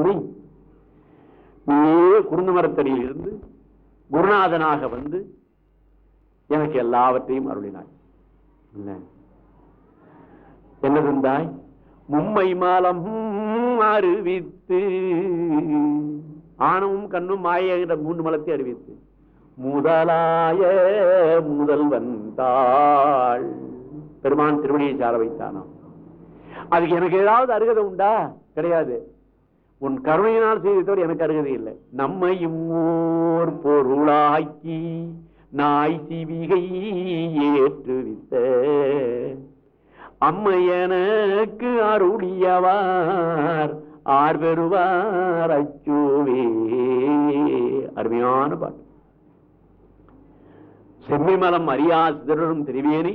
பெருமை நீயே குருந்த மரத்தடியில் இருந்து குருநாதனாக வந்து எனக்கு எல்லாவற்றையும் அருளினாய். என்ன? தந்தாய் மும்மை மாலம் அறிவித்து ஆணவும் கண்ணும் மாயங்கிற மூன்று மலத்தை அறிவித்து. முதலாய முதல்வன் தாள். பெருமான் திருவடியை சார வைத்தானாம். அதுக்கு எனக்கு ஏதாவது அருகதை உண்டா? கிடையாது. உன் கருணையினால் செய்தவர் எனக்கு அருகதை இல்லை. நம்மையும் ஓர் பொருளாக்கி நாய் சிவிகை ஏற்றுவித்த அம்மையனுக்கு அருளியவார் ஆர் பெறுவார் அச்சுவே. அருமையான பாட்டு. செம்மை மலம் அறியா சிதறும் திருவேனை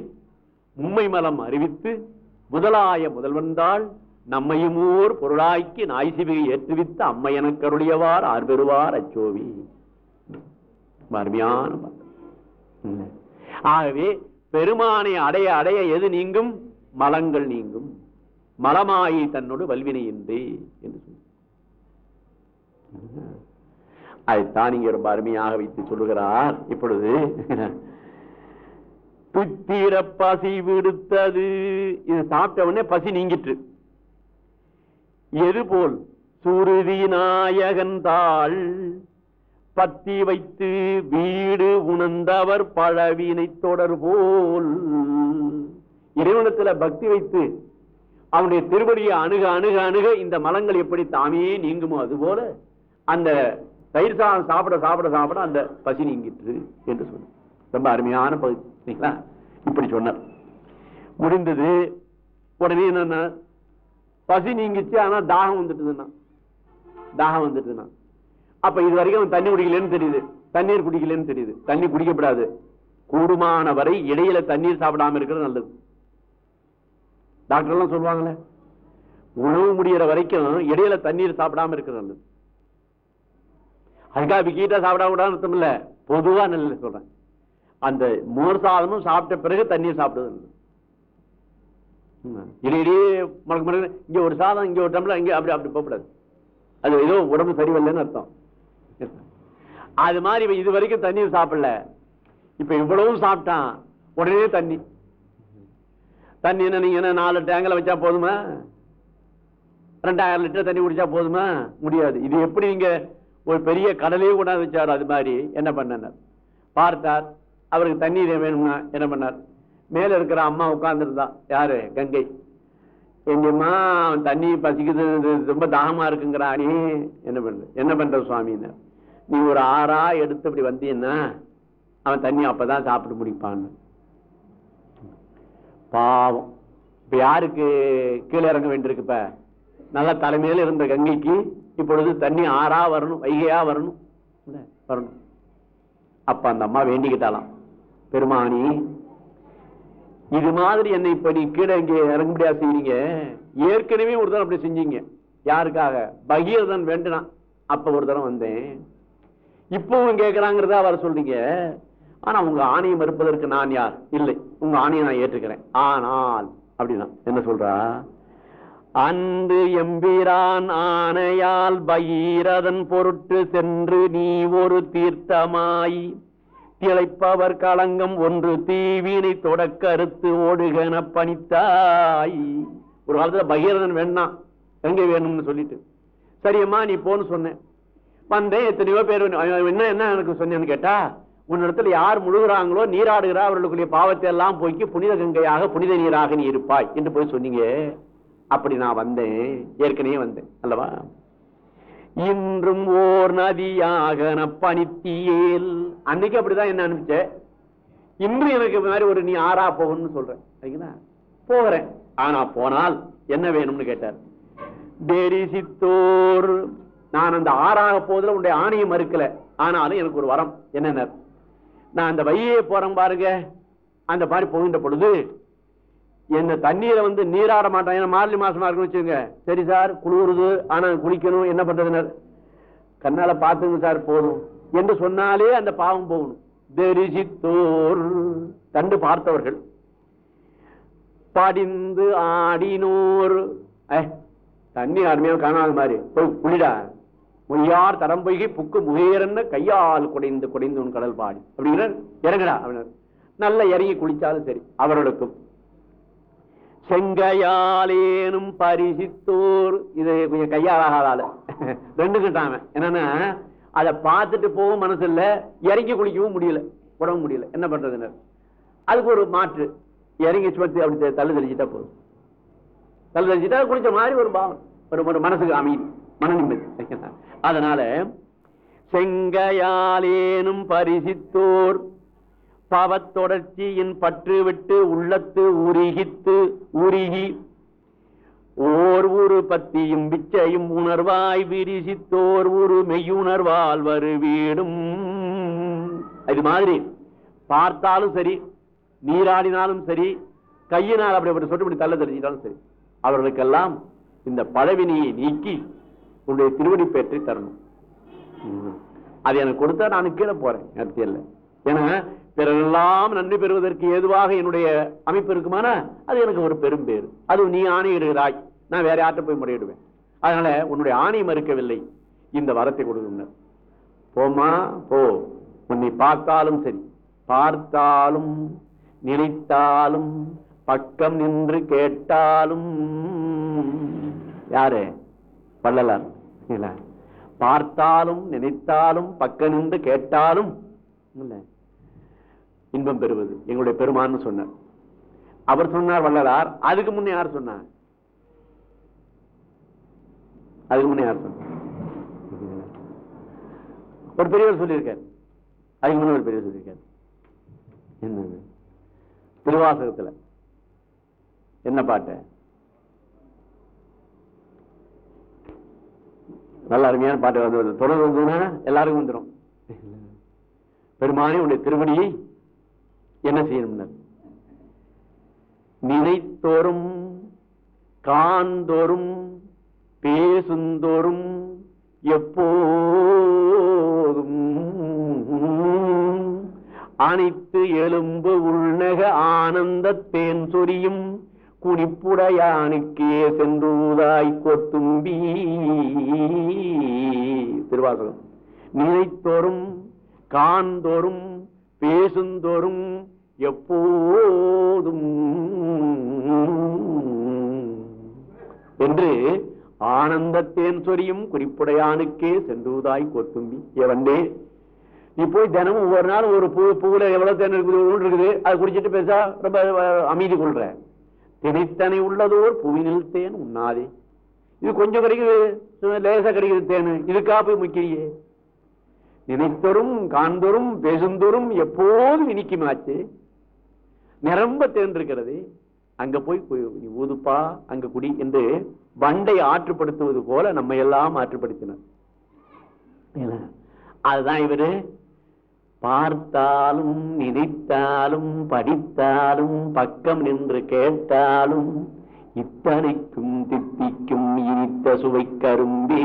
மும்மை மலம் அறிவித்து முதலாய முதல்வந்தாள் நம்மையும் ஊர் பொருளாக்கி நாய்சிவிகை ஏற்றுவித்த அம்மையனுக்கு அருளியவார் ஆர் பெறுவார் அச்சோவி. அருமையான ஆகவே பெருமானை அடைய அடைய எது நீங்கும்? மலங்கள் நீங்கும். மலமாயி தன்னோடு வல்வினையின்றி என்று சொல்லி அதைத்தான் இங்கே ரொம்ப அருமையாக வைத்து சொல்லுகிறார். இப்பொழுது பித்திர பசி விடுத்தது. இது சாப்பிட்ட உடனே பசி நீங்கிற்று. எதுபோல் சுருதி நாயகந்தாள் பத்தி வைத்து வீடு உணர்ந்தவர் பழவினை தொடர்போல். இறைவனத்தில் இறைவனத்துல பக்தி வைத்து அவனுடைய திருவடியை அணுக அணுக அணுக இந்த மலங்கள் எப்படி தாமே நீங்குமோ அதுபோல அந்த தயிர் சாதம் சாப்பிட சாப்பிட சாப்பிட அந்த பசி நீங்கிட்டு என்று சொன்ன ரொம்ப அருமையான பகுதி இப்படி சொன்னார். முடிந்தது உடனே என்னன்னா பசி நீங்கிச்சு ஆனா தாகம் வந்துட்டுதுன்னா தாகம் வந்துட்டுதுன்னா அப்ப இது வரைக்கும் தண்ணி குடிக்கலன்னு தெரியுது. தண்ணீர் குடிக்கலன்னு தெரியுது. தண்ணி குடிக்கப்படாது. கூடுமான வரை இடையில தண்ணீர் சாப்பிடாம இருக்கிறது நல்லது. டாக்டர் எல்லாம் சொல்லுவாங்களே உணவு முடியற வரைக்கும் இடையில தண்ணீர் சாப்பிடாம இருக்கிறது நல்லது. அதுக்காக விக்கிட்டா சாப்பிட கூடாதுன்னு அர்த்தம் இல்ல. பொதுவா நல்ல சொல்றேன். அந்த மோர் சாதமும் சாப்பிட்ட பிறகு தண்ணீர் சாப்பிடுறது நல்லது. ம். இடையிடையே மறக்க மறக்க இங்கே ஒரு சாதம் இங்கே ஒரு டம்ளர் இங்கே அப்படி அப்படி போகக்கூடாது. அது ஏதோ உடம்பு சரியில்லைன்னு அர்த்தம். அது மாதிரி இவன் இது வரைக்கும் தண்ணீர் சாப்பிடல. இப்ப இவ்வளவும் சாப்பிட்டான். உடனே தண்ணி. தண்ணி என்ன நீங்க என்ன நாலு டேங்கில் வச்சா போதுமா? ரெண்டாயிரம் லிட்டர் தண்ணி குடிச்சா போதுமா? முடியாது. இது எப்படி நீங்க ஒரு பெரிய கடலையே கொண்டாந்து வச்சார் அது மாதிரி. என்ன பண்ணார்? பார்த்தார் அவருக்கு தண்ணீர் வேணும்னா என்ன பண்ணார்? மேல இருக்கிற அம்மா உட்கார்ந்துருந்தா. யாரு? கங்கை. எங்கம்மா அவன் தண்ணி பசிக்குது ரொம்ப தாகமா இருக்குங்கிறானே என்ன பண்ற என்ன பண்ற சுவாமின்னு. நீ ஒரு ஆறா எடுத்து இப்படி வந்தீன்னா அவன் தண்ணி அப்பதான் சாப்பிட்டு முடிப்பான்னு. பாவம். இப்ப யாருக்கு கீழே இறங்க வேண்டியிருக்கு இப்ப? நல்லா தலைமையில இருந்த கங்கைக்கு இப்பொழுது தண்ணி ஆறா வரணும் வைகையா வரணும். வரணும். அப்ப அந்த அம்மா வேண்டிக்கிட்டாலாம் பெருமானி இது மாதிரி என்னை இப்ப நீ கீழே இங்கே இறங்க முடியாது செய்யறீங்க ஏற்கனவே ஒரு தரம் அப்படி செஞ்சீங்க. யாருக்காக? பகீரதன் வேண்டினான். அப்ப ஒரு தரம் வந்தேன். இப்பவும் கேட்கிறாங்கிறதா வர சொல்றீங்க. ஆனா உங்க ஆணையை மறுப்பதற்கு நான் யார்? இல்லை. உங்க ஆணையை நான் ஏற்றுக்கிறேன். ஆனால் அப்படின்னா என்ன சொல்றா? அன்று எம்பிரான் ஆணையால் பகீரதன் பொருட்டு சென்று நீ ஒரு தீர்த்தமாய் இழைப்பவர் களங்கம் ஒன்று தீவினை தொடக்க அறுத்து ஓடுகன பணித்தாய். ஒரு காலத்துல பகீரதன் வேணாம் எங்க வேணும்னு சொல்லிட்டு. சரியம்மா நீ போன்னு சொன்னேன் வந்தேன் எத்தனையோ பேர் என்ன என்ன எனக்கு சொன்னேன்னு கேட்டா உன்னிடத்துல யார் முழுகிறாங்களோ நீராடுகிறா அவர்களுக்குரிய பாவத்தை எல்லாம் போய்க்கு புனித கங்கையாக புனித நீராக நீ இருப்பாய் என்று போய் சொன்னீங்க. அப்படி நான் வந்தேன் ஏற்கனவே வந்தேன் அல்லவா? இன்றும் ஓர் நதியாக பணித்தியேல். அன்னைக்கு அப்படிதான் என்ன அனுப்பிச்ச? இன்று எனக்கு இந்த மாதிரி ஒரு நீ ஆறா போகணும்னு சொல்றேன். சரிங்களா? போகிறேன். ஆனா போனால் என்ன வேணும்னு கேட்டார். தேரிசித்தோர் நான் அந்த ஆறாக போதில் உன்னுடைய ஆணையை மறுக்கல. ஆனாலும் எனக்கு ஒரு வரம். என்னென்ன? நான் அந்த வையே போறேன் பாருங்க. அந்த மாதிரி போகின்ற பொழுது என்ன தண்ணீரை வந்து நீராட மாட்டான் ஏன்னா மார்கழி மாசமா இருக்குன்னு வச்சுங்க சரி சார் குளிருது ஆனா குளிக்கணும் என்ன பண்றதுனர்? கண்ணால பாத்துங்க சார் போதும். என்று சொன்னாலே அந்த பாவம் போகணும். தெரிசித்தோர் கண்டு பார்த்தவர்கள். படிந்து ஆடினோர். அஹ், தண்ணி அருமையாக காணாத மாதிரி. போய் குளிடா. மொய்யார் தரம் பொய்கை புக்கு முகையரன்னு கையால் குடைந்து குடைந்து உன் கடல் பாடி. அப்படிங்கிற இறங்கடா அப்படின்னா நல்ல இறங்கி குளிச்சாலும் சரி அவர்களுக்கும். செங்கையாலேனும் பரிசித்தோர். இது கொஞ்சம் கையாளாகாதால ரெண்டு கிட்டாம என்னன்னா அதை பார்த்துட்டு போகவும் மனசு இல்லை இறங்கி குளிக்கவும் முடியல. உடம்பு முடியல. என்ன பண்றதுன்னு. அதுக்கு ஒரு மாற்று. இறங்கி சுமத்தி அப்படி தள்ளு தெளிச்சுட்டா போதும். தள்ளு தெளிச்சுட்டா குளிச்ச மாதிரி ஒரு பாவம். ஒரு ஒரு மனசுக்கு அமைதி. மன நிம்மதி. அதனால செங்கையாலேனும் பரிசித்தோர். பாவத்தொடர்ச்சியின் பற்று விட்டு உள்ளத்து உருகித்து உருகி ஓர் ஒரு பத்தியும் பிச்சையும் உணர்வாய் விரிசித்தோர் ஒரு மெய்யுணர்வால் வரு அது இது மாதிரி பார்த்தாலும் சரி நீராடினாலும் சரி கையினால் அப்படி அப்படி சொல்லி தள்ள தெரிஞ்சிட்டாலும் சரி அவர்களுக்கெல்லாம் இந்த பழவினியை நீக்கி உன்னுடைய திருவடி பெற்று தரணும் ம். அது எனக்கு கொடுத்தா நான் கீழே போறேன் அரசியல் ஏன்னா பிறரெல்லாம் நன்றி பெறுவதற்கு ஏதுவாக என்னுடைய அமைப்பு இருக்குமானா? அது எனக்கு ஒரு பெரும் பேர் அது நீ ஆணையிடுகிறாய். நான் வேற யார்கிட்ட போய் முறையிடுவேன். அதனால உன்னுடைய ஆணை மறுக்கவில்லை. இந்த வரத்தை கொடுக்குங்க போமா போ. உன்னை பார்த்தாலும் சரி. பார்த்தாலும் நினைத்தாலும் பக்கம் நின்று கேட்டாலும். யாரு? பல்லலார் பார்த்தாலும் நினைத்தாலும் பக்கம் நின்று கேட்டாலும். இல்லை. இன்பம் பெறுவது. எங்களுடைய பெருமான்னு சொன்னார். அவர் சொன்னார் வள்ளலார். அதுக்கு முன்னே யார் சொன்னார்? அதுக்கு முன்னே யார் சொன்னார்? ஒரு பெரியவர் சொல்லியிருக்கார். அதுக்கு முன்னே ஒரு பெரியவர் சொல்லியிருக்கார். என்னது? திருவாசகத்துல. என்ன பாட்டு? நல்ல அருமையான பாட்டு வந்து தொடர்ந்து வந்ததுன்னா எல்லாருக்கும் வந்துடும் பெருமானி உடைய திருவடியை என்ன செய்யணும் நினைத்தோறும் காந்தோறும் பேசுந்தோறும் எப்போதும் அனைத்து எலும்பு உள்நக ஆனந்த தேன் சொரியும் குடிப்புடையானுக்கே சென்றுதாய் கொத்தும்பி. திருவாசகம். நினைத்தோறும் காண்தோறும் பேசுந்தோறும் எப்போதும். என்று ஆனந்தத்தேன் சொரியும் குறிப்புடையானுக்கே சென்றுதாய் கொத்தும்பி. எவண்டே நீ போய் தினமும் ஒவ்வொரு நாள் ஒரு பூ பூவில் எவ்வளவு தேன் இருக்குது இருக்குது அது குடிச்சிட்டு பேசா ரொம்ப அமைதி கொள்ற. தினைத்தனை உள்ளதோர் புவினில் தேன் உண்ணாதே. இது கொஞ்சம் கிடைக்குது லேசா கிடைக்குது தேன். இதுக்காக போய் முக்கியே நினைத்தோறும் காண்தோறும் பேசுந்தோறும் எப்போதும் இனிக்குமாச்சு. நிரம்ப தேன் இருக்கிறது அங்க போய் ஊதுப்பா அங்க குடி என்று வண்டை ஆற்றுப்படுத்துவது போல நம்ம எல்லாம் ஆற்றுப்படுத்தினர். அதுதான் இவரு. பார்த்தாலும் நினைத்தாலும் படித்தாலும் பக்கம் நின்று கேட்டாலும் இத்தனைக்கும் தித்திக்கும் இனித்த சுவை கரும்பே.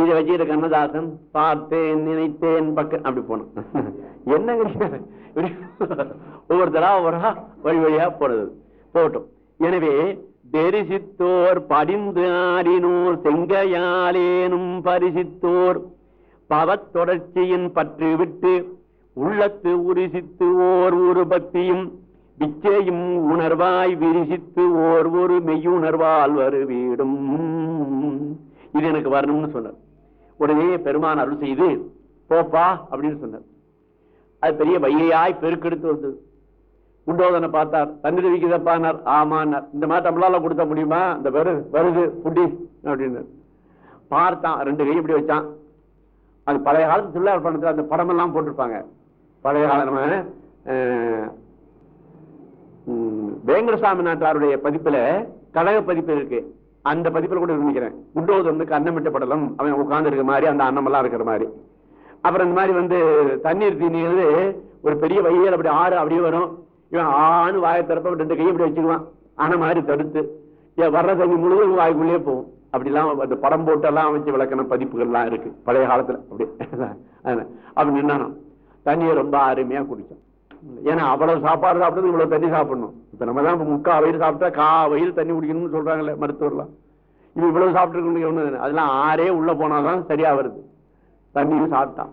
இதை வச்சுக்கிற கண்ணதாசன் பார்த்தேன் நினைத்தேன் பக்கம் அப்படி போனோம். என்னங்க இப்படி ஒவ்வொருத்தரா ஒவ்வொருவரா வழி வழியா போனது. போட்டோம். எனவே பெரிசித்தோர் படிந்து ஆடினோர் செங்கையாலேனும் பரிசித்தோர். பவத்தொடர்ச்சியின் பற்று விட்டு உள்ளத்து உரிசித்து ஓர் ஒரு பக்தியும் விச்சையும் உணர்வாய் விரிசித்து ஓர் ஒரு மெய்யுணர்வால் வருவீடும். இது எனக்கு வரணும்னு சொன்னார். உடனே பெருமான் அருள் செய்து போப்பா அப்படின்னு சொன்னார். அது பெரிய வைகையாய் பெருக்கெடுத்து வந்தது. குண்டோதனை பார்த்தார். தண்ணீர் விற்கிறப்பானார் ஆமான்னார் இந்த மாதிரி நம்மளால கொடுத்த முடியுமா? இந்த வெறு வருது புடி அப்படின்னு பார்த்தான். ரெண்டு கை இப்படி வச்சான். அது பழைய காலத்து திருவிழா பணத்தில் அந்த படம் எல்லாம் போட்டிருப்பாங்க. பழைய காலம் வேங்கடசாமி நாட்டாருடைய பதிப்பில் கழக பதிப்பு இருக்கு. அந்த பதிப்பில் கூட நினைக்கிறேன் குண்டோது வந்து கண்ணமிட்ட படலம் அவன் உட்கார்ந்து இருக்கிற மாதிரி அந்த அன்னமெல்லாம் இருக்கிற மாதிரி. அப்புறம் இந்த மாதிரி வந்து தண்ணீர் தீனிங்கிறது ஒரு பெரிய வயல் அப்படி ஆறு அப்படியே வரும். இவன் ஆணு வாயை திறப்ப ரெண்டு கையை இப்படி வச்சுக்குவான். ஆனால் மாதிரி தடுத்து ஏன் வர்ற தண்ணி முழுவதும் வாய்க்குள்ளே போகும். அப்படிலாம் அந்த படம் போட்டெல்லாம் வச்சு விளக்கின பதிப்புகள்லாம் இருக்கு. பழைய காலத்தில். அப்படி அப்படி நின்னானோ தண்ணியை ரொம்ப அருமையாக குடித்தோம் ஏன்னா அவ்வளவு சாப்பாடு சாப்பிட்டது இவ்வளவு தண்ணி சாப்பிடணும். இப்ப நம்ம தான் முக்கா வயிறு சாப்பிட்டா கா வயிறு தண்ணி குடிக்கணும்னு சொல்றாங்களே மருத்துவர்லாம் இது இவ்வளவு சாப்பிட்டுருக்கணும் அதெல்லாம் ஆறே உள்ள போனாதான் சரியா வருது தண்ணியும் சாப்பிட்டான்.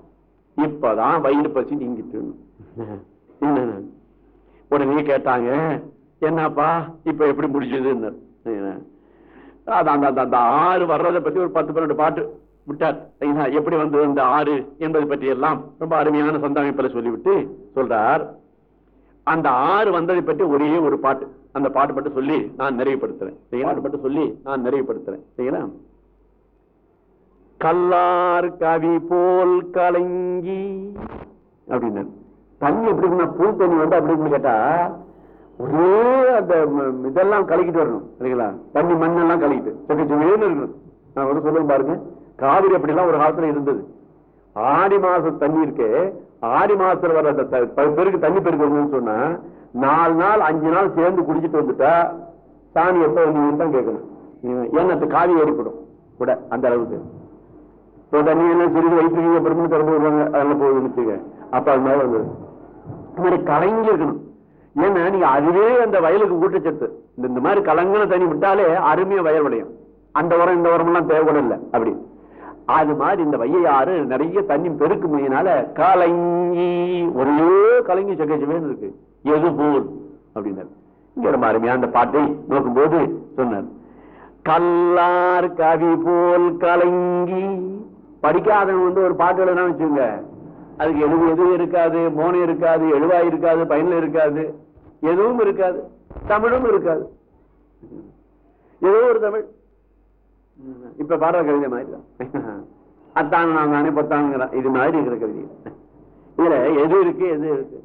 இப்பதான் வயிறு பசி நீங்கிட்டு. உடனே கேட்டாங்க என்னப்பா இப்ப எப்படி முடிஞ்சதுன்னு அது அந்த அந்த- அந்த ஆறு வர்றதை பத்தி ஒரு பத்து பன்னெண்டு பாட்டு விட்டார். எப்படி வந்தது அந்த ஆறு என்பது பற்றி எல்லாம் ரொம்ப அருமையான சந்தாமிப்பில் சொல்லிவிட்டு சொல்றார். அந்த ஆறு வந்ததை பற்றி ஒரே ஒரு பாட்டு. அந்த பாட்டு பட்டு சொல்லி நான் நிறைவுபடுத்துறேன். சரிங்களா? பாட்டு மட்டும் சொல்லி நான் நிறைவுபடுத்துறேன். சரிங்களா? கல்லார் கவி போல் கலங்கி அப்படின்னு. தண்ணி எப்படி இருக்குன்னா பூ தண்ணி வந்து அப்படி கேட்டா ஒரே அந்த இதெல்லாம் கலக்கிட்டு வரணும். சரிங்களா? தண்ணி மண்ணெல்லாம் கலக்கிட்டு. செக்க செவேன்னு இருக்கணும். நான் வந்து சொல்லுவேன் பாருங்க. காவிரி அப்படிலாம் ஒரு காலத்துல இருந்தது. ஆடி மாசம் தண்ணி இருக்கு ஆடி மாசத்துல வர அந்த பெருக்கு தண்ணி பெருக்கணும்னு சொன்னா நாலு நாள் அஞ்சு நாள் சேர்ந்து குடிச்சிட்டு வந்துட்டா சாமி எப்ப வந்து தான் கேட்கணும். ஏன்னா காவி ஏறிப்படும். கூட அந்த அளவுக்கு. இப்போ தண்ணி எல்லாம் சிறிது வயிற்று அப்புறமா திறந்து விடுவாங்க அதெல்லாம் போகுதுன்னு வச்சுக்க அப்ப அது மாதிரி வந்தது. மாதிரி கலங்கி இருக்கணும். ஏன்னா நீங்க அதுவே அந்த வயலுக்கு ஊட்டச்சத்து. இந்த இந்த மாதிரி கலங்கின தண்ணி விட்டாலே அருமையா வயல் அந்த உரம் இந்த உரம் எல்லாம் இல்லை அப்படி. அது மாதிரி இந்த வையாறு நிறைய தண்ணி பெருக்குமையினால கலங்கி ஒரே கலங்கி சகஜமேன்னு இருக்கு. எது போல்? அப்படின்னாரு. இங்க ரொம்ப அருமையா அந்த பாட்டை நோக்கும்போது சொன்னார். கல்லார் கவி போல் கலங்கி. படிக்காதவன் வந்து ஒரு பாட்டு எழுதணும் வச்சுங்க அதுக்கு எதுவும் எதுவும் இருக்காது மோனம் இருக்காது எழுவாய் இருக்காது பயனில் இருக்காது. எதுவும் இருக்காது. தமிழும் இருக்காது. ஏதோ ஒரு தமிழ். இப்ப பாடுற கவிதை மாதிரி தான். அத்தான் நான் நானே பத்தானுங்கிறான். இது மாதிரி இருக்கிற கவிதை இதுல எது இருக்கு எது இருக்கு?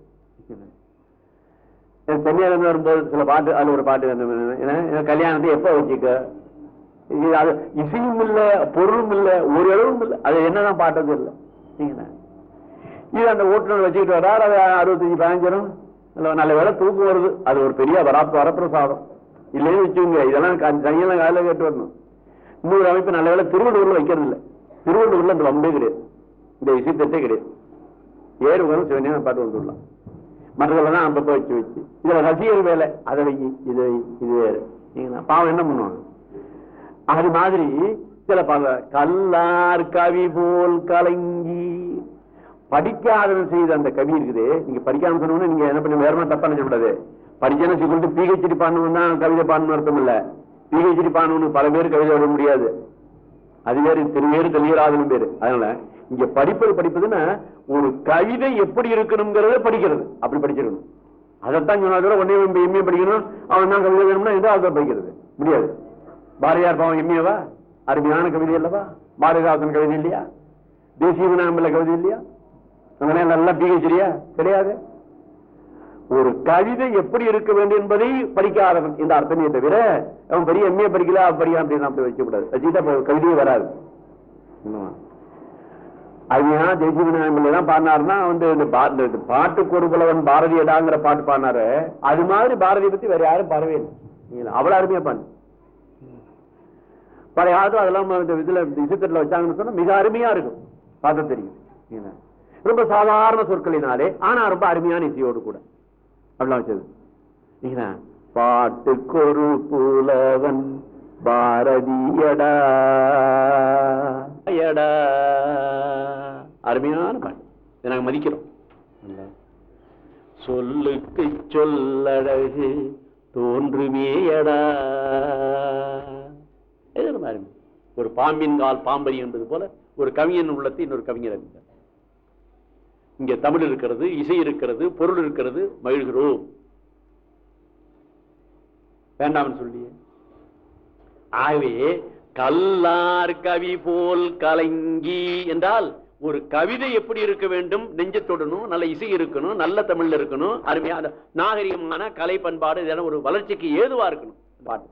சென்னையில இருந்து வரும்போது சில பாட்டு அது ஒரு பாட்டு வந்து என்ன, கல்யாணத்தை எப்ப வச்சுக்க? இது அது இசையும் இல்ல பொருளும் இல்ல ஒரு அளவும் இல்ல. அது என்னதான் பாட்டது இல்லை. இது அந்த ஓட்டுநர் வச்சுக்கிட்டு வர்றாரு அது அறுபத்தஞ்சு பதினஞ்சரும் நல்ல நல்ல வேலை தூக்கம் வருது. அது ஒரு பெரிய வரப்பு வரப்பிரசாதம். இல்லைன்னு வச்சுக்கோங்க இதெல்லாம் கையெல்லாம் காலையில் கேட்டு வரணும். இன்னொரு அமைப்பு நல்ல வேலை திருவள்ளூர்ல வைக்கிறது இல்ல திருவள்ளூர்ல அந்த வம்பே கிடையாது. இந்த இசை கிடையாது. ஏறு வரும் சிவனே பாட்டு வந்துடலாம். மற்றதெல்லாம் அம்பத்தை வச்சு வச்சு. இதுல ரசிகர் வேலை அதை வை இது வை, இது வேறு. பாவம் என்ன பண்ணுவாங்க? அது மாதிரி சில பல கல்லார் கவி போல் கலங்கி படிக்காதவன் செய்த அந்த கவி இருக்குது. நீங்க படிக்காம சொன்னோம்னா நீங்க என்ன பண்ணி வேறமா தப்பா நினைச்சக்கூடாது படிச்சேன்னு சொல்லிட்டு பிஹெச்டி பண்ணணும் தான் கவிதை பாடணும் அர்த்தம் இல்லை. பிஹெச்டி பாடணும்னு பல பேர் கவிதை எழுத முடியாது. அது வேறு திருவேறு தெளியராதனும் பேரு அதனால இங்க படிப்பது படிப்பதுன்னா ஒரு கவிதை எப்படி இருக்கணுங்கிறத படிக்கிறது. அப்படி படிச்சிருக்கணும். அதைத்தான் சொன்னா ஒன்னே எம்ஏ படிக்கணும். அவன் தான் கவிதை வேணும்னா எந்த அதை படிக்கிறது? முடியாது. பாரதியார் பாவம் எம்ஏவா அருமையான கவிதை அல்லவா? பாரதிதாசன் கவிதை இல்லையா? தேசிய விநாயகம் கவிதை இல்லையா? அங்கே நல்லா பிஹெச்டியா கிடையாது. ஒரு கவிதை எப்படி இருக்க வேண்டும் என்பதை படிக்காதவன். இந்த அர்த்தமே தவிர அவன் பெரிய எம்ஏ படிக்கல அவன் படிக்கலாம் அப்படின்னு அப்படி கூடாது. வச்சுக்கிட்டா கவிதையே வராது. அதுதான் தேசிய விநாயகம்ல தான் பாடினாருன்னா வந்து இந்த பா- இந்த பாட்டுக்கு ஒரு புலவன் பாரதியடாங்கிற பாட்டு பாடினாரு. அது மாதிரி பாரதியை பத்தி வேற யாரும் பாடவே இல்லை. அவ்வளவு அருமையா பாடு. பழைய காலத்துல அதெல்லாம் இந்த இதுல இசைத்தட்டில் வச்சாங்கன்னு சொன்னா மிக அருமையா இருக்கும். பார்த்து தெரியும். ரொம்ப சாதாரண சொற்களினாலே ஆனா ரொம்ப அருமையான இசையோடு கூட. அப்படிலாம் வச்சது. பாட்டுக்கொரு புலவன் பாரதியடா. அருமையான பாட்டு. இதை நாங்க மதிக்கிறோம். சொல்லுக்கு சொல்லழகு தோன்றுமேயடா. அருமை. ஒரு பாம்பின் கால் பாம்பரி என்பது போல ஒரு கவிஞன் உள்ளத்தை இன்னொரு கவிஞர் அறிந்தார். இங்கே தமிழ் இருக்கிறது இசை இருக்கிறது பொருள் இருக்கிறது மகிழ்கிறோம். வேண்டாம்னு சொல்லியே. ஆகவே கல்லார் கவி போல் கலங்கி என்றால் ஒரு கவிதை எப்படி இருக்க வேண்டும்? நெஞ்சத்தொடணும் நல்ல இசை இருக்கணும் நல்ல தமிழ்ல இருக்கணும் அருமையான நாகரிகமான கலை பண்பாடு இதெல்லாம் ஒரு வளர்ச்சிக்கு ஏதுவா இருக்கணும்? பாட்டு.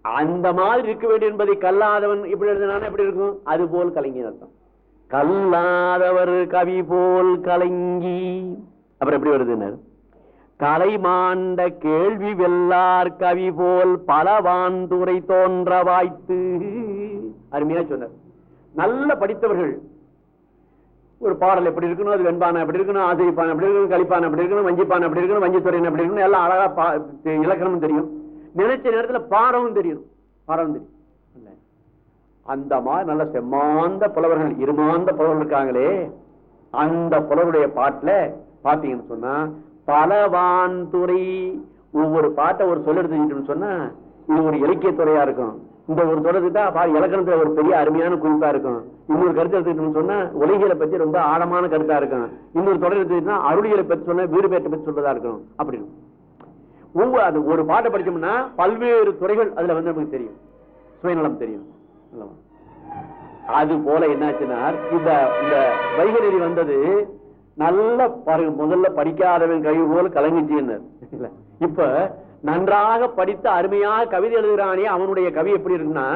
அந்த மாதிரி இருக்க வேண்டும் என்பதை கல்லாதவன் இப்படி எழுதினானா எப்படி இருக்கும். அது போல் கலைஞர் அர்த்தம் கல்லாதவர் கவி போல் கலங்கி அப்புறம் எப்படி வருதுன்னு கலை மாண்ட கேள்வி வெல்லார் கவி போல் பலவாந்துரை தோன்ற வாய்த்து அருமையா சொன்னார் நல்ல படித்தவர்கள் ஒரு பாடல் எப்படி இருக்கணும் அது வெண்பானை எப்படி இருக்கணும் ஆசிரிப்பான எப்படி இருக்கணும் கலிப்பானை எப்படி இருக்கணும் வஞ்சிப்பானை எப்படி இருக்கணும் வஞ்சித்துறையின் எப்படி இருக்கணும் எல்லாம் அழகா பா இலக்கணமும் தெரியும் நினைச்ச நேரத்துல பாடவும் தெரியும் பாடவும் தெரியும் அந்த மாதிரி நல்ல செம்மாந்த புலவர்கள் இருமாந்த புலவர்கள் இருக்காங்களே அந்த புலவருடைய பாட்டுல பாத்தீங்கன்னு சொன்னா பலவான் துறை. ஒவ்வொரு பாட்டை ஒரு சொல்ல எடுத்துக்கிட்டோம்னு சொன்னா இது ஒரு இலக்கிய இருக்கும். இந்த ஒரு தொடர்ந்துட்டா பாரு இலக்கணத்துல ஒரு பெரிய அருமையான குறிப்பா இருக்கும். இன்னொரு கருத்து எடுத்துக்கிட்டோம்னு சொன்னா உலகியலை பத்தி ரொம்ப ஆழமான கருத்தா இருக்கும். இன்னொரு தொடர் எடுத்துக்கிட்டா அருளியலை பத்தி சொன்னா வீடு பேட்டை பத்தி சொல்றதா இருக்கணும் அப்படின்னு ஒவ்வொரு அது ஒரு பாட்டை படிச்சோம்னா பல்வேறு துறைகள் அதுல வந்து நமக்கு தெரியும். சுயநலம் தெரியும். அது போல என்னாச்சுன்னா இந்த இந்த வைகை வந்தது நல்ல பாருங்க முதல்ல படிக்காதவன் கழிவு போல கலங்குச்சின்னார் இப்ப நன்றாக படித்து அருமையாக கவிதை எழுதுகிறானே அவனுடைய கவி எப்படி இருக்குன்னா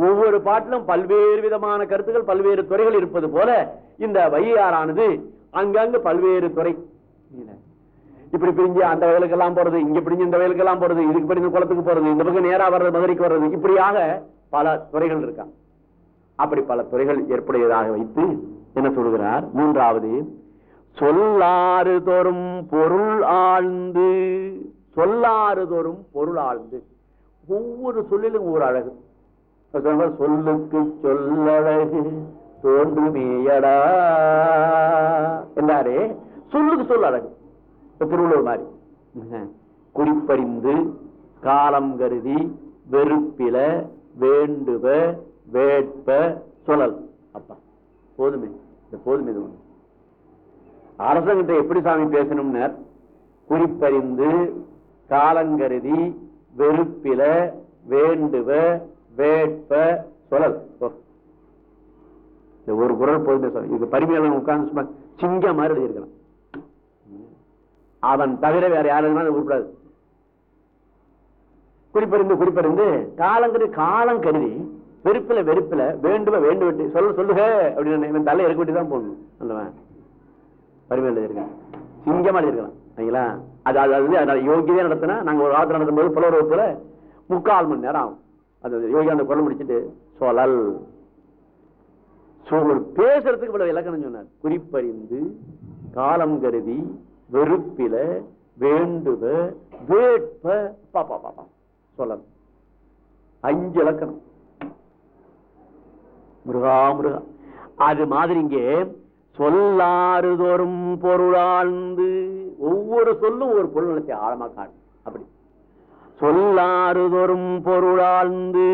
ஒவ்வொரு பாட்டிலும் பல்வேறு விதமான கருத்துக்கள் பல்வேறு துறைகள் இருப்பது போல இந்த வையாறானது அங்கங்கு பல்வேறு துறை. இப்படி பிரிஞ்சு அந்த வயலுக்கெல்லாம் போறது இங்க பிரிஞ்சு இந்த வயலுக்கெல்லாம் போறது இதுக்கு பிரிஞ்சு குளத்துக்கு போறது இந்த பக்கம் நேரா வர்றது மதுரைக்கு வர்றது இப்படியாக பல துறைகள் இருக்கான் அப்படி பல துறைகள் ஏற்புடையதாக வைத்து என்ன சொல்கிறார்? மூன்றாவது சொல்லாறு தோறும் பொருள் ஆழ்ந்து சொல்லாறு தோறும் பொருள் ஆழ்ந்து. ஒவ்வொரு சொல்லிலும் ஒவ்வொரு அழகு. சொல்லுக்கு சொல்லழகு தோன்றுமேயடா. என்றாரே சொல்லுக்கு சொல் அழகு. திருவள்ளுவர் மாதிரி. குறிப்பறிந்து காலம் கருதி வெறுப்பில வேண்டுவ வேட்ப சொல்லல். அப்பா போதுமே இந்த போதுமே இது ஒண்ணு அரசங்கிட்ட எப்படி சாமி பேசணும்னர்? குறிப்பறிந்து காலங்கருதி வெறுப்பில வேண்டுவ வேட்ப சொல்லல். இந்த ஒரு குரல் போதுமே சாமி. இது பரிமையாளன் உட்கார்ந்து சும்மா சிங்க மாதிரி எழுதியிருக்கலாம் அவன் தவிர வேற யாரும் உருப்படாது. குறிப்பறிந்து குறிப்பறிந்து காலங்கிறது காலம் கருதி வெறுப்பில வெறுப்பில வேண்டும வேண்டு விட்டு சொல்ல சொல்லுக அப்படின்னு இவன் தலை இறக்க தான் போடணும். அல்லவன் வறுமையில் எழுதியிருக்கேன். சிங்கமா இருக்கலாம் சரிங்களா? அது அது அது வந்து அதனால யோகியதே நடத்தினா நாங்க ஒரு வார்த்தை நடத்தும் போது புலவர் வகுப்புல முக்கால் மணி நேரம் ஆகும். அது யோகி அந்த குரல் முடிச்சிட்டு சோழல். சோ- பேசுறதுக்கு இவ்வளவு இலக்கணம் சொன்னார். குறிப்பறிந்து காலம் கருதி வெறுப்பில வேண்டுவ வேட்ப பாப்பா பாப்பா சொல்லல் அஞ்சு இலக்கணம் முருகா முருகா. அது மாதிரி இங்கே சொல்லாறுதோறும் பொருளாழ்ந்து ஒவ்வொரு சொல்லும் ஒரு பொருளத்தை ஆழமா காணும். அப்படி. சொல்லாறுதோறும் பொருளாழ்ந்து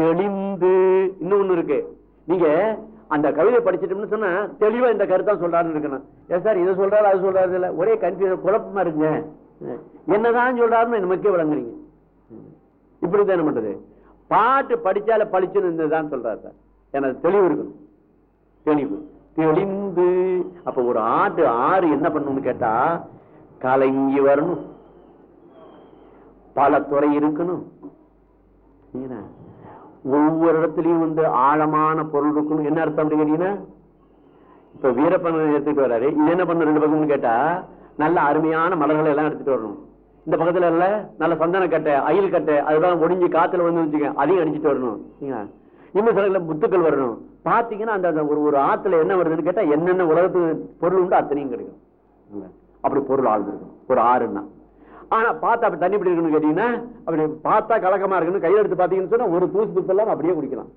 தெளிந்து இன்னொன்னு இருக்கு. நீங்க அந்த கவிதை படிச்சிட்டோம்னு சொன்னா தெளிவா இந்த கருத்தான் சொல்றாருன்னு இருக்கணும். ஏன் சார் இதை சொல்றாரு அது சொல்றாரு இல்லை ஒரே கன்ஃபியூஷன் குழப்பமா இருக்குங்க. என்னதான் சொல்றாருன்னு நமக்கே விளங்குறீங்க. இப்படிதான் என்ன பண்றது? பாட்டு படிச்சால பளிச்சுன்னு தான் சொல்றாரு சார். எனக்கு தெளிவு இருக்கணும். தெளிவு. தெளிந்து. அப்ப ஒரு ஆட்டு ஆறு என்ன பண்ணணும்னு கேட்டா கலங்கி வரணும். பல துறை இருக்கணும். ஒவ்வொரு இடத்துலயும் வந்து ஆழமான பொருள் இருக்கணும். என்ன அர்த்தம் கேட்டீங்கன்னா இப்ப வீரப்பன் எடுத்துட்டு வர்றாரு இது என்ன பண்ண ரெண்டு பக்கம்னு கேட்டா நல்ல அருமையான மலர்களை எல்லாம் எடுத்துட்டு வரணும். இந்த பக்கத்துல இல்ல நல்ல சந்தன கட்டை அயில் கட்டை அதுதான் ஒடிஞ்சு காத்துல வந்து வச்சுக்க அதையும் அடிச்சுட்டு வரணும். இன்னும் சில முத்துக்கள் வரணும். பாத்தீங்கன்னா அந்த ஒரு ஒரு ஆத்துல என்ன வருதுன்னு கேட்டா என்னென்ன உலகத்துக்கு பொருள் உண்டு அத்தனையும் கிடைக்கும். அப்படி பொருள் ஆழ்ந்துருக்கும். ஒரு ஆறுன்னா. ஆனா பார்த்தா அப்படி தண்ணி பிடிக்கணும்னு கேட்டீங்கன்னா அப்படி பார்த்தா கலக்கமா இருக்குன்னு கையில எடுத்து பாத்தீங்கன்னு சொன்னா ஒரு தூசு துப்பு எல்லாம் அப்படியே குடிக்கலாம்.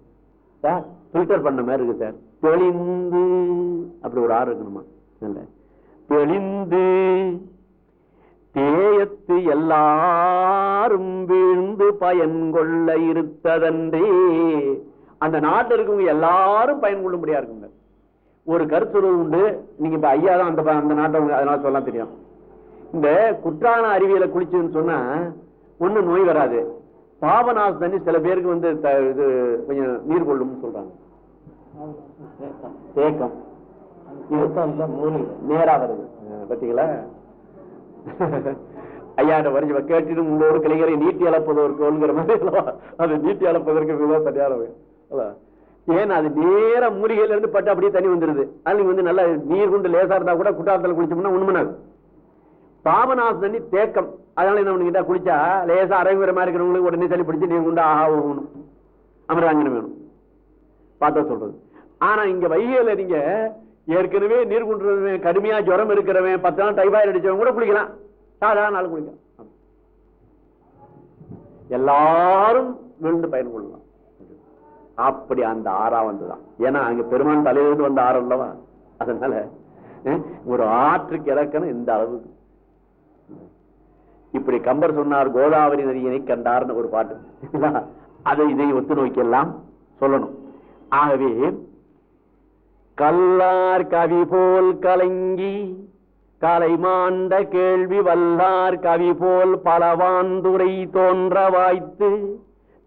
சார் ஃபில்டர் பண்ண மாதிரி இருக்கு சார். தெளிந்து அப்படி ஒரு ஆறு இருக்கணுமா? இல்ல. தெளிந்து தேயத்து எல்லாரும் வீழ்ந்து பயன் கொள்ள இருத்ததன்றே. அந்த நாட்டில் இருக்கவங்க எல்லாரும் பயன் கொள்ளும்படியா இருக்குங்க. ஒரு கருத்துருவு உண்டு. நீங்க இப்ப ஐயா தான் அந்த அந்த நாட்டை அதனால சொல்லலாம் தெரியும். இந்த குற்றால அருவியில குளிச்சுன்னு சொன்னா ஒண்ணும் நோய் வராது. பாபநாச தண்ணி சில பேருக்கு வந்து இது கொஞ்சம் நீர் கொள்ளும்னு சொல்றாங்க. தேக்கம். நேரா வருது. அஹ் ஐயா ஐயாட்ட வரைஞ்சு கேட்டு உங்களோட கிளைகளை நீட்டி அளப்பதற்குங்கிற மாதிரி அது நீட்டி அளப்பதற்கு இதுதான் சரியான ஏன் ஏன்னா அது நேர மூலிகையில இருந்து பட்டு அப்படியே தண்ணி வந்துருது. அது வந்து நல்லா நீர் கொண்டு லேசா இருந்தா கூட குட்டாரத்தில் குளிச்சோம்னா உண்மைனாது பாபநாச தண்ணி தேக்கம். அதனால என்ன பண்ணிக்கிட்டா குளிச்சா லேசா அரைகுற மாதிரி இருக்கிறவங்களுக்கு உடனே தண்ணி பிடிச்சி நீர் கொண்டு ஆஹா ஓகணும் அமிர்தாங்கனம் வேணும். பார்த்தா சொல்றது. ஆனா இங்க வைகையில நீங்க ஏற்கனவே நீர் குண்டுறவன் கடுமையா ஜுரம் இருக்கிறவன் பத்து நாள் டைபாய்டு அடிச்சவன் கூட குளிக்கலாம். சாதாரண நாள் குளிக்கலாம். எல்லாரும் விழுந்து பயன் கொள்ளலாம். அப்படி அந்த ஆறா வந்துதான். ஏன்னா அங்க பெருமான் தலையிலிருந்து வந்த ஆறு அல்லவா? அதனால ஒரு ஆற்றுக்கு இறக்கணும் இந்த அளவுக்கு. இப்படி கம்பர் சொன்னார் கோதாவரி நதியினை கண்டார்னு ஒரு பாட்டு. அதை இதை ஒத்து நோக்கி எல்லாம் சொல்லணும். ஆகவே கல்லார் கவி போல் கலங்கி கலை மாண்ட கேள்வி வல்லார் கவி போல் பலவாந்துரை தோன்ற வாய்த்து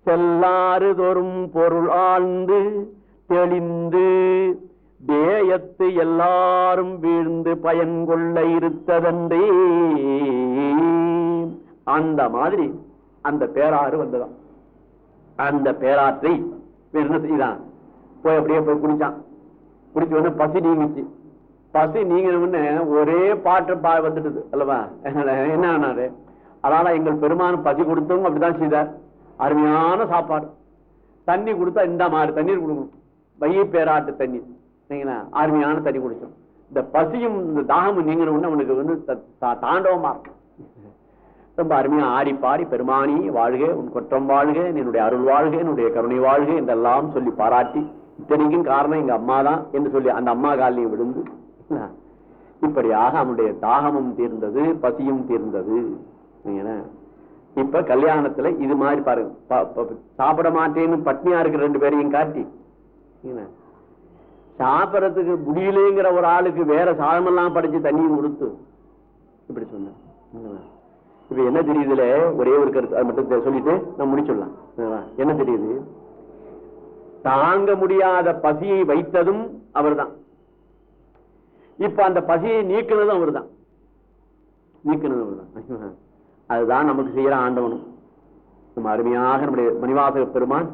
செல்லாறு தொறும் பொருள் ஆழ்ந்து தெளிந்து தேயத்து எல்லாரும் வீழ்ந்து பயன் கொள்ள இருத்ததன்றே. அந்த மாதிரி அந்த பேராறு வந்ததான் அந்த பேராற்றை என்ன செய்தான். போய் அப்படியே போய் குடிச்சான். பிடிச்சி வந்து பசி நீங்கிச்சு. பசி நீங்கினவுன்னு ஒரே பாட்டு பா வந்துட்டுது அல்லவா? என்ன ஆனாரு? அதனால எங்கள் பெருமான் பசி கொடுத்தவங்க அப்படிதான் செய்தார். அருமையான சாப்பாடு. தண்ணி கொடுத்தா இந்த மாதிரி தண்ணீர் கொடுக்கணும். வைய பேராட்டு தண்ணி சரிங்களா? அருமையான தண்ணி குடிச்சோம் இந்த பசியும் இந்த தாகமும் நீங்கின அவனுக்கு வந்து தா- தாண்டவமா இருக்கும். ரொம்ப அருமையா ஆடி பாடி பெருமானி வாழ்க உன் குற்றம் வாழ்க என்னுடைய அருள் வாழ்க என்னுடைய கருணை வாழ்க என்றெல்லாம் சொல்லி பாராட்டி இத்தனைக்கும் காரணம் எங்க அம்மா தான் என்று சொல்லி அந்த அம்மா காலையும் விழுந்து என்ன? இப்படியாக அவனுடைய தாகமும் தீர்ந்தது பசியும் தீர்ந்தது. இப்ப கல்யாணத்துல இது மாதிரி பாருங்க சாப்பிட மாட்டேன்னு பட்னியா இருக்கிற ரெண்டு பேரையும் காட்டி சாப்பிடறதுக்கு முடியலங்கிற ஒரு ஆளுக்கு வேற சாதமெல்லாம் படைச்சு தண்ணியும் கொடுத்து இப்படி சொன்ன இப்ப என்ன தெரியுதுல? ஒரே ஒரு கருத்து அது மட்டும் சொல்லிட்டு நான் முடிச்சுடலாம். என்ன தெரியுது? தாங்க முடியாத பசியை வைத்ததும் அவர்தான். இப்ப அந்த பசியை நீக்கினதும் அவர்தான். நீக்கினதும் அவர்தான். அதுதான் நமக்கு செய்யற ஆண்டவனும். நம்ம அருமையாக நம்முடைய மணிவாசக பெருமான்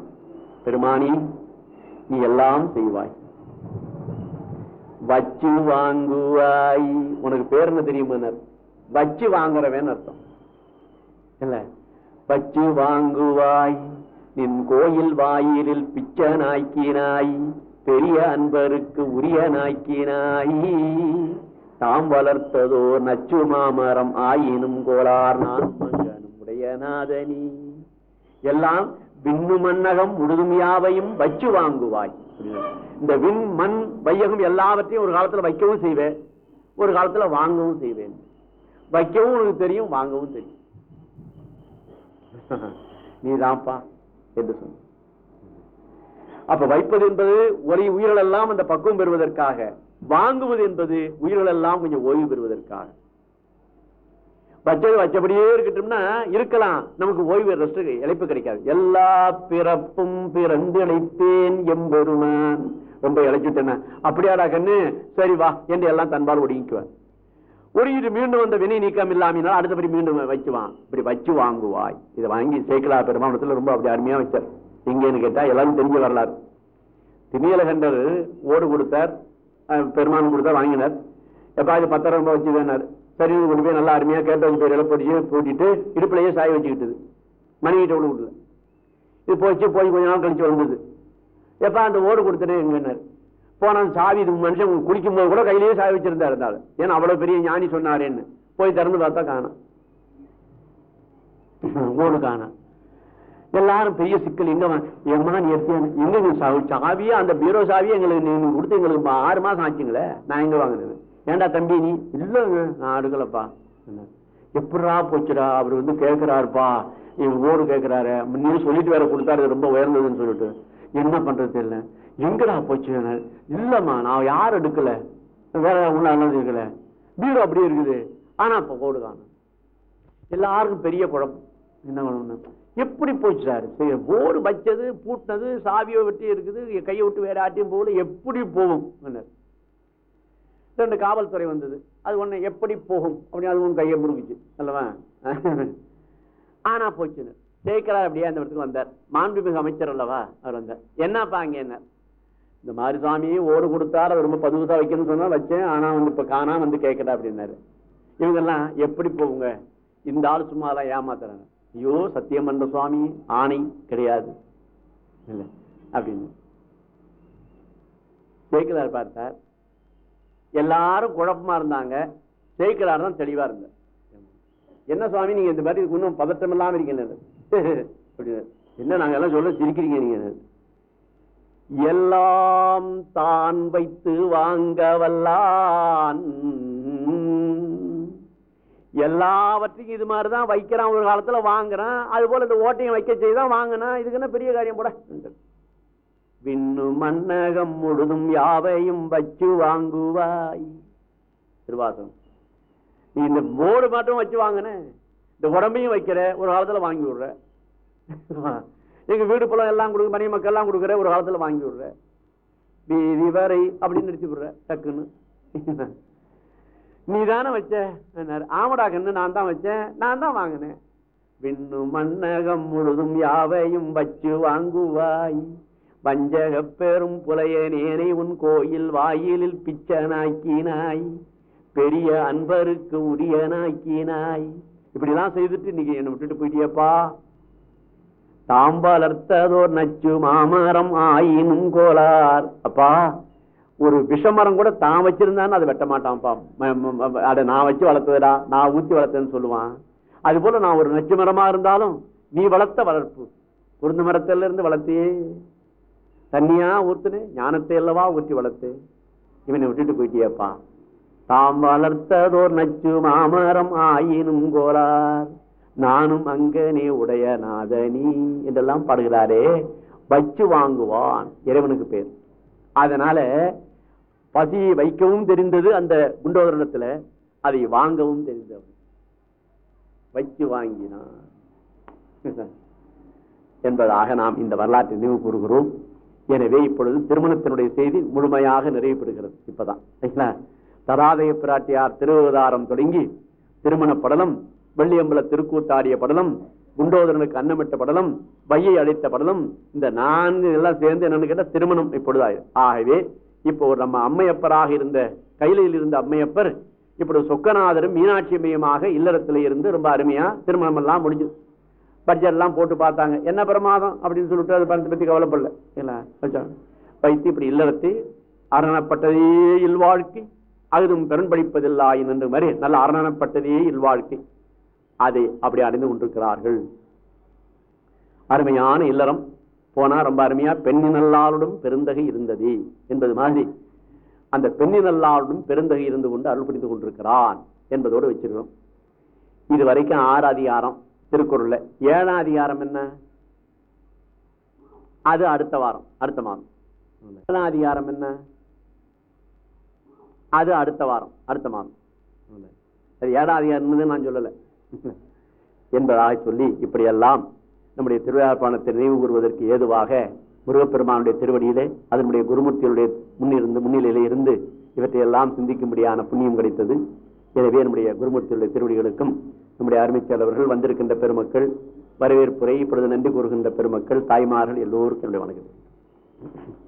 பெருமானி நீ எல்லாம் செய்வாய். வச்சு வாங்குவாய். உனக்கு பேர் என்ன தெரியுமா வச்சு வாங்குறவன் அர்த்தம். இல்ல வச்சு வாங்குவாய். நின் கோயில் வாயிலில் பிச்ச நாய்க்கினாய் பெரிய அன்பருக்கு உரிய நாய்க்கினாய் தாம் வளர்த்ததோ நச்சு மாமரம் ஆயினும் கோளார் நான் மங்கனும் உடைய நாதனி எல்லாம் விண்ணு மன்னகம் முழுதும் யாவையும் வச்சு வாங்குவாய். இந்த விண் மண் வையகம் எல்லாவற்றையும் ஒரு காலத்துல வைக்கவும் செய்வேன். ஒரு காலத்துல வாங்கவும் செய்வேன். வைக்கவும் உனக்கு தெரியும் வாங்கவும் தெரியும். நீதான்ப்பா என்று சொன்ன அப்ப வைப்பது என்பது ஒரே உயிர்கள் எல்லாம் அந்த பக்குவம் பெறுவதற்காக வாங்குவது என்பது உயிர்கள் எல்லாம் கொஞ்சம் ஓய்வு பெறுவதற்காக. வச்சது வச்சபடியே இருக்கட்டும்னா இருக்கலாம். நமக்கு ஓய்வு ரெஸ்ட் இழைப்பு கிடைக்காது. எல்லா பிறப்பும் பிறந்து இழைத்தேன் எம்பெருமான். ரொம்ப இழைச்சுட்டேன் அப்படியாடா கண்ணு? சரி வா என்று எல்லாம் தன்பால் ஒடுங்கிக்குவேன் ஒடுங்கிட்டு மீண்டும் வந்த வினை நீக்கம் இல்லாமல் அடுத்தபடி மீண்டும் வச்சுவான் இப்படி வச்சு வாங்குவாய். இதை வாங்கி சேக்கலா பெருமானத்துல ரொம்ப அப்படி அருமையா வச்சார். எங்கன்னு கேட்டா எல்லாரும் தெரிஞ்ச வரலாறு. திமியலகண்டர் ஓடு கொடுத்தார். பெருமானம் கொடுத்தா கொடுத்தார் வாங்கினார். எப்பா இது பத்திரம் ரூபாய் வச்சு வேணார். சரி கொண்டு போய் நல்லா அருமையா கேட்டவங்க பேர் இழப்படிச்சு பூட்டிட்டு இடுப்புலையே சாய வச்சுக்கிட்டது. மனைவிட்ட ஒண்ணு கொடுக்கல இது போச்சு போய் கொஞ்ச நாள் கழிச்சு வந்தது எப்பா அந்த ஓடு கொடுத்தனே எங்கன்னாரு போன சாவி இது மனுஷன் குளிக்கும் போது கூட கையிலேயே சாவி வச்சிருந்தா இருந்தாலும் ஏன்னா அவ்வளவு பெரிய ஞானி சொன்னாரேன்னு. போய் திறந்து பார்த்தா காணும். ஓடு காணும். எல்லாரும் பெரிய சிக்கல் எங்க வா- நீ எடுத்தியானு எங்க சாவி சாவியே? அந்த பீரோ சாவியே? எங்களுக்கு நீங்க கொடுத்து எங்களுக்கு ஆறு மாசம் ஆச்சுங்களே. நான் எங்க வாங்கினது? ஏன்டா தம்பி நீ? இல்லங்க நான் அடுக்கலப்பா. எப்படா போச்சுடா? அவர் வந்து கேட்கிறாருப்பா இவன் ஓடு கேட்கிறாரு நீ சொல்லிட்டு வேற கொடுத்தாரு ரொம்ப உயர்ந்ததுன்னு சொல்லிட்டு. என்ன பண்றது தெரியல. எங்கடா போச்சு? இல்லம்மா நான் யாரும் எடுக்கல? வேற ஒண்ணு நல்லது பீரோ அப்படியே இருக்குது. ஆனா இப்ப கோடு காணும். எல்லாருக்கும் பெரிய குழப்பம். என்ன பண்ணணும் எப்படி போச்சு சார்? போர்டு வச்சது பூட்டினது சாவியை வெட்டி இருக்குது. கையை விட்டு வேற ஆட்டியும் போகல. எப்படி போகும்? ரெண்டு காவல்துறை வந்தது. அது ஒண்ணு எப்படி போகும்? அப்படின்னு அது ஒன்று கையை முடுக்குச்சு அல்லவா? ஆனா போச்சுன்னு. ஜெயிக்கிறார் அப்படியே அந்த இடத்துக்கு வந்தார். மாண்புமிகு அமைச்சர் அல்லவா? அவர் வந்தார். என்னப்பா அங்க என்ன? இந்த மாதிரி சாமி ஓடு கொடுத்தார் அது ரொம்ப பதுவுசா வைக்கணும்னு சொன்னா வச்சேன் ஆனா வந்து இப்ப காணா வந்து கேட்கடா அப்படின்னாரு. இவங்கெல்லாம் எப்படி போகுங்க? இந்த ஆள் சும்மா எல்லாம் ஏமாத்துறாங்க. ஐயோ சத்தியம் பண்ற சுவாமி ஆணை கிடையாது. அப்படின்னு. ஜெயிக்கிறார் பார்த்தார் எல்லாரும் குழப்பமா இருந்தாங்க. ஜெயிக்கிறார் தான் தெளிவா இருந்தார். என்ன சுவாமி நீங்க இந்த மாதிரி இன்னும் பதட்டம் இல்லாம இருக்கீங்க அப்படின்னு. என்ன நாங்க எல்லாம் சொல்ல சிரிக்கிறீங்க நீங்க? எல்லாம் தான் வைத்து வாங்க வல்லான் எல்லாவற்றையும் இது மாதிரி தான் வைக்கிறான். ஒரு காலத்தில் வாங்குறான். அது போல இந்த ஓட்டையும் வைக்க செய்தான் வாங்கினா இதுக்கு என்ன பெரிய காரியம் போட விண்ணு மன்னகம் முழுதும் யாவையும் வச்சு வாங்குவாய். திருவாசம் நீ இந்த போர்டு மட்டும் வச்சு வாங்கின. இந்த உடம்பையும் வைக்கிற. ஒரு காலத்தில் வாங்கி விடுற. எங்கள் வீடு பழம் எல்லாம் கொடுக்க மணி மக்கள் எல்லாம் கொடுக்குற ஒரு காலத்துல வாங்கி விடுற. வீதி வரை அப்படின்னு நிறுத்தி விடுற டக்குன்னு. நீ தானே வச்ச ஆமடா கண்ணு நான் தான் வச்சேன் நான் தான் வாங்கினேன். விண்ணு மன்னகம் முழுதும் யாவையும் வச்சு வாங்குவாய். வஞ்சக பெரும் புலையனேனை உன் கோயில் வாயிலில் பிச்சனாக்கினாய். பெரிய அன்பருக்கு உரியனாக்கினாய். இப்படிலாம் செய்துட்டு இன்னைக்கு என்னை விட்டுட்டு போயிட்டியப்பா? தாம்பலர்த்ததோர் நச்சு மாமரம் ஆயினும் கோலார் அப்பா ஒரு விஷமரம் கூட தான் வச்சிருந்தான்னு அதை வெட்ட மாட்டான்ப்பா. ம- அதை நான் வச்சு வளர்த்ததுடா நான் ஊத்தி வளர்த்தேன்னு சொல்லுவான். அது போல நான் ஒரு நச்சு மரமா இருந்தாலும் நீ வளர்த்த வளர்ப்பு. குருந்து மரத்துல இருந்து வளர்த்தியே. தண்ணியா ஊத்துனே ஞானத்தை அல்லவா ஊற்றி வளர்த்து. இவனை விட்டுட்டு போயிட்டியப்பா. தாம் வளர்த்ததோர் நச்சு மாமரம் ஆயினும் கோலார் நானும் அங்கனே உடைய நாதனி என்றெல்லாம் பாடுகிறாரே வச்சு வாங்குவான் இறைவனுக்கு பேர். அதனால பசியை வைக்கவும் தெரிந்தது அந்த குண்டோதரணத்துல அதை வாங்கவும் தெரிந்தவன். வச்சு வாங்கினான். என்பதாக நாம் இந்த வரலாற்றை நினைவு கூறுகிறோம். எனவே இப்பொழுது திருமணத்தினுடைய செய்தி முழுமையாக நிறைவு பெறுகிறது இப்பதான் சரிங்களா? தராதய பிராட்டியார் திருவதாரம் தொடங்கி திருமண படலம் வெள்ளியம்பல திருக்கூத்தாடிய படலம் குண்டோதரனுக்கு அன்னமிட்ட படலம் வையை அழைத்த படலம் இந்த நான்கு எல்லாம் சேர்ந்து என்னன்னு கேட்டால் திருமணம் இப்பொழுது ஆகவே இப்போ நம்ம அம்மையப்பராக இருந்த கையிலையில் இருந்த அம்மையப்பர் இப்படி சொக்கநாதரும் மீனாட்சி அம்மையுமாக இல்லறத்தில் இருந்து ரொம்ப அருமையா திருமணம் எல்லாம் முடிஞ்சது. பட்ஜெட் எல்லாம் போட்டு பார்த்தாங்க. என்ன பிரமாதம் அப்படின்னு சொல்லிட்டு அதை பணத்தை பற்றி கவலைப்படல. இல்லை வைத்து இப்படி இல்லறத்தை அரணப்பட்டதே இல்வாழ்க்கை. அகுதும் பெரும் படிப்பதில்லாயின் என்று மாதிரி நல்ல அரணப்பட்டதே இல்வாழ்க்கை. அதை அப்படி அடைந்து கொண்டிருக்கிறார்கள். அருமையான இல்லறம். போனா ரொம்ப அருமையா பெண்ணினல்லாருடன் பெருந்தகை இருந்தது என்பது மாதிரி. அந்த பெண்ணினல்லாருடன் பெருந்தகை இருந்து கொண்டு அருள் புரிந்து கொண்டிருக்கிறான் என்பதோடு வச்சிருக்கிறோம். இது வரைக்கும் ஆறு அதிகாரம் திருக்குறள்ல. ஏழாம் அதிகாரம் என்ன? அது அடுத்த வாரம் அடுத்த மாதம். ஏழாம் அதிகாரம் என்ன? அது அடுத்த வாரம் அடுத்த மாதம். அது ஏழாம் அதிகாரம் நான் சொல்லலை. என்பதாக சொல்லி இப்படியெல்லாம் நம்முடைய திருவிழாப்பானத்தை நினைவு கூறுவதற்கு ஏதுவாக முருகப்பெருமானுடைய திருவடியிலே அதனுடைய குருமூர்த்தியுடைய முன்னிருந்து முன்னிலையிலே இருந்து இவற்றையெல்லாம் சிந்திக்கும்படியான புண்ணியம் கிடைத்தது. எனவே நம்முடைய குருமூர்த்தியுடைய திருவடிகளுக்கும் நம்முடைய அருமைச்செயலவர்கள் வந்திருக்கின்ற பெருமக்கள் வரவேற்புரை இப்பொழுது நன்றி கூறுகின்ற பெருமக்கள் தாய்மார்கள் எல்லோருக்கும் என்னுடைய வணக்கம்